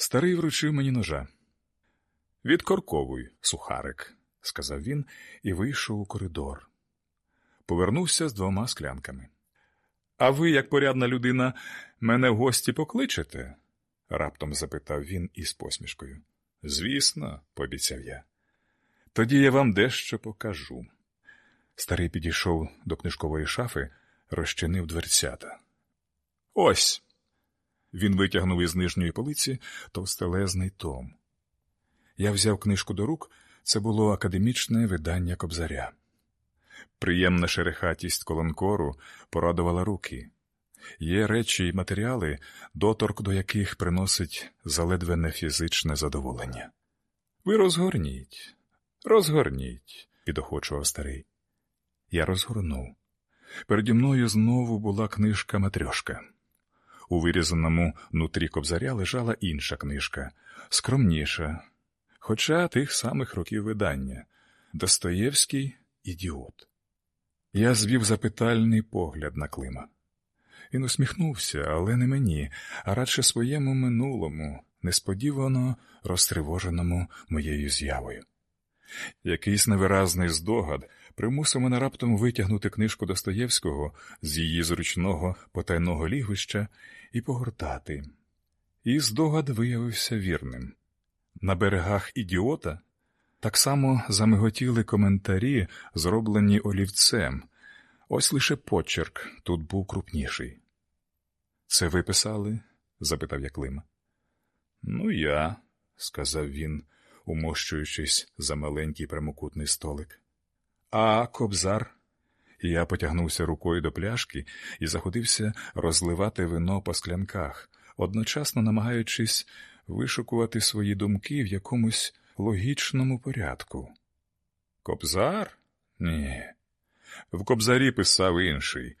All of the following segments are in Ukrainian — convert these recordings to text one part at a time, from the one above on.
Старий вручив мені ножа. Відкорковуй, сухарик, сказав він і вийшов у коридор. Повернувся з двома склянками. А ви, як порядна людина, мене в гості покличете? раптом запитав він із посмішкою. Звісно, пообіцяв я. Тоді я вам дещо покажу. Старий підійшов до книжкової шафи, розчинив дверцята. Ось. Він витягнув із нижньої полиці товстелезний том. Я взяв книжку до рук, це було академічне видання кобзаря. Приємна шерехатість колонкору порадувала руки. Є речі й матеріали, доторк до яких приносить заледвене фізичне задоволення. Ви розгорніть, розгорніть, підохочував старий. Я розгорнув. Переді мною знову була книжка Матрьошка. У вирізаному нутрі кобзаря лежала інша книжка, скромніша, хоча тих самих років видання Достоєвський ідіот. Я звів запитальний погляд на Клима. Він усміхнувся, але не мені, а радше своєму минулому, несподівано розтривоженому моєю з'явою. Якийсь невиразний здогад примусив мене раптом витягнути книжку Достоєвського з її зручного потайного лігвища і погортати. І здогад виявився вірним. На берегах ідіота так само замиготіли коментарі, зроблені олівцем. Ось лише почерк тут був крупніший. Це ви писали? запитав я Клима. Ну, я, сказав він, умощуючись за маленький прямокутний столик. А кобзар? Я потягнувся рукою до пляшки і заходився розливати вино по склянках, одночасно намагаючись вишукувати свої думки в якомусь логічному порядку. Кобзар? Ні. В кобзарі писав інший,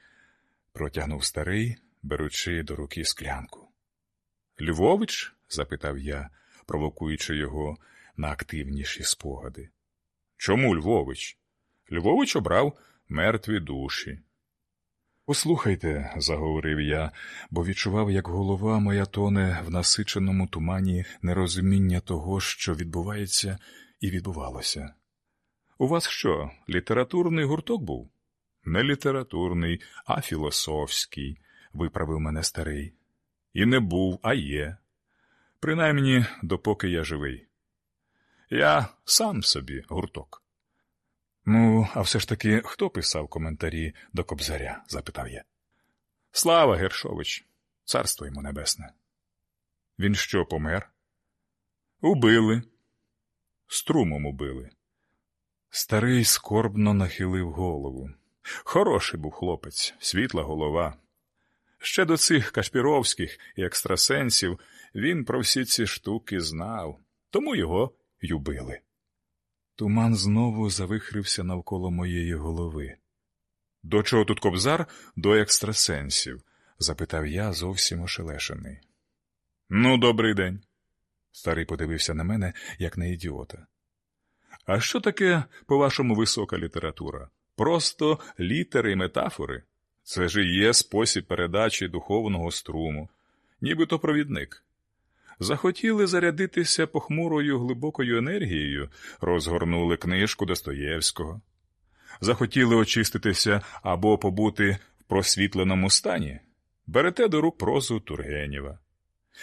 протягнув старий, беручи до руки склянку. Львович? запитав я, провокуючи його на активніші спогади. Чому Львович? Львович обрав мертві душі. Послухайте, заговорив я, бо відчував, як голова моя тоне в насиченому тумані нерозуміння того, що відбувається і відбувалося. У вас що, літературний гурток був? Не літературний, а філософський, виправив мене старий. І не був, а є. Принаймні, допоки я живий. Я сам собі гурток. Ну, а все ж таки, хто писав коментарі до Кобзаря? запитав я. Слава Гершович, царство йому небесне. Він що, помер? Убили. Струмом убили. Старий скорбно нахилив голову. Хороший був хлопець, світла голова. Ще до цих кашпіровських і екстрасенсів він про всі ці штуки знав, тому його й убили. Туман знову завихрився навколо моєї голови. До чого тут кобзар до екстрасенсів? запитав я зовсім ошелешений. Ну, добрий день. Старий подивився на мене, як на ідіота. А що таке, по-вашому, висока література? Просто літери і метафори? Це ж і є спосіб передачі духовного струму, нібито провідник. Захотіли зарядитися похмурою глибокою енергією, розгорнули книжку Достоєвського. Захотіли очиститися або побути в просвітленому стані. Берете до рук прозу Тургенєва.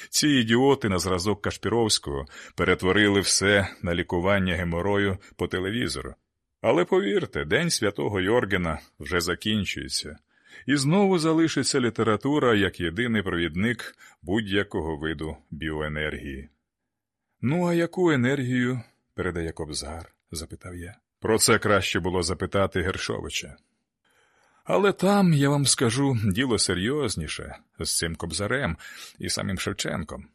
Ці ідіоти на зразок Кашпіровського перетворили все на лікування геморою по телевізору. Але повірте, День святого Йоргена вже закінчується, і знову залишиться література як єдиний провідник будь-якого виду біоенергії. Ну, а яку енергію передає Кобзар? запитав я. Про це краще було запитати Гершовича. Але там, я вам скажу, діло серйозніше з цим Кобзарем і самим Шевченком.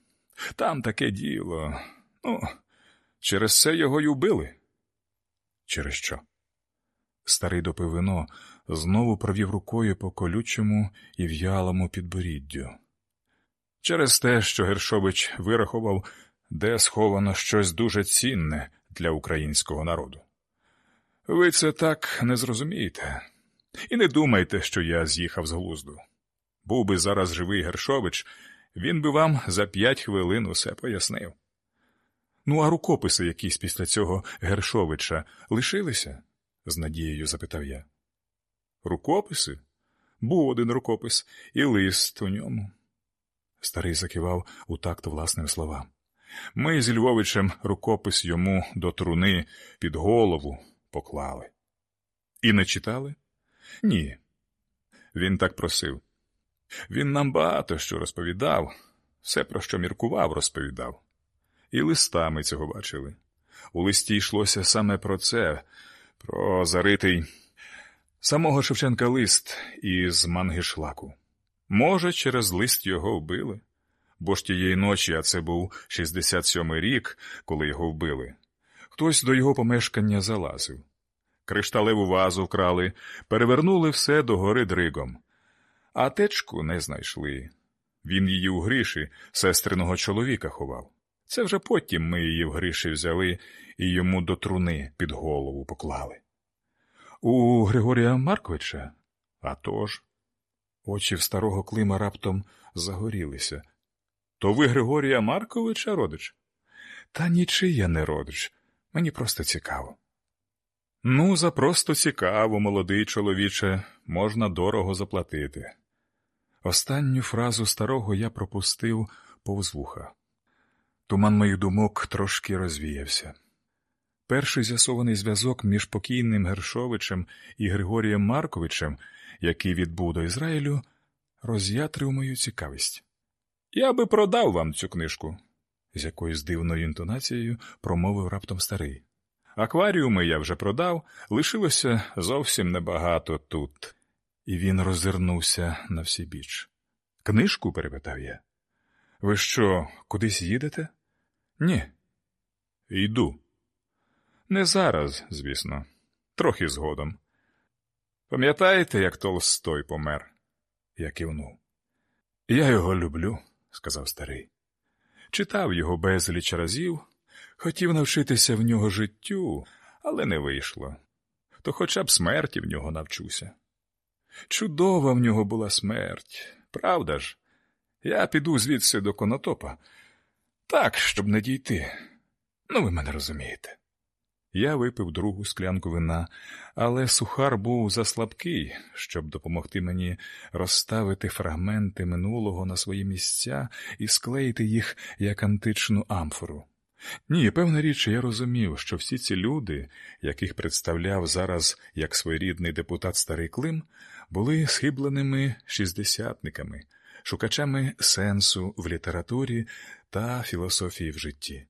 Там таке діло. Ну, через це його й убили. Через що? Старий допив вино, знову провів рукою по колючому і в'ялому підборіддю. Через те, що Гершович вирахував, де сховано щось дуже цінне для українського народу. Ви це так не зрозумієте. І не думайте, що я з'їхав з глузду. Був би зараз живий Гершович, Він би вам за п'ять хвилин усе пояснив. Ну, а рукописи якісь після цього Гершовича лишилися? з надією запитав я. Рукописи? Був один рукопис, і лист у ньому. Старий закивав у такт власним словам. Ми з Львовичем рукопис йому до труни під голову поклали. І не читали? Ні. Він так просив. Він нам багато що розповідав, все, про що міркував, розповідав. І листами цього бачили. У листі йшлося саме про це, про заритий самого Шевченка лист із Мангишлаку. Може, через лист його вбили, бо ж тієї ночі, а це був 67-й рік, коли його вбили. Хтось до його помешкання залазив. Кришталеву вазу вкрали, перевернули все до гори дригом. А течку не знайшли. Він її у гриші сестриного чоловіка ховав. Це вже потім ми її в гриші взяли і йому до труни під голову поклали. У Григорія Марковича? А тож. Очі в старого Клима раптом загорілися. То ви Григорія Марковича, родич? Та нічий я не родич. Мені просто цікаво. Ну, за просто цікаво, молодий чоловіче, можна дорого заплатити. Останню фразу старого я пропустив повз вуха. Туман моїх думок трошки розвіявся. Перший з'ясований зв'язок між покійним Гершовичем і Григорієм Марковичем, який відбув до Ізраїлю, роз'ятрив мою цікавість. Я би продав вам цю книжку, з якоюсь дивною інтонацією промовив раптом старий. Акваріуми я вже продав, лишилося зовсім небагато тут. І він роззирнувся на всі біч. Книжку? перепитав я. Ви що, кудись їдете? Ні. Йду. Не зараз, звісно, трохи згодом. Пам'ятаєте, як Толстой помер? Я кивнув. Я його люблю, сказав старий. Читав його безліч разів, хотів навчитися в нього життю, але не вийшло. То хоча б смерті в нього навчуся. Чудова в нього була смерть, правда ж? Я піду звідси до конотопа. Так, щоб не дійти. Ну, ви мене розумієте. Я випив другу склянку вина, але сухар був заслабкий, щоб допомогти мені розставити фрагменти минулого на свої місця і склеїти їх як античну амфору. Ні, певна річ, я розумів, що всі ці люди, яких представляв зараз як своєрідний депутат Старий Клим, були схибленими шістдесятниками, шукачами сенсу в літературі та філософії в житті.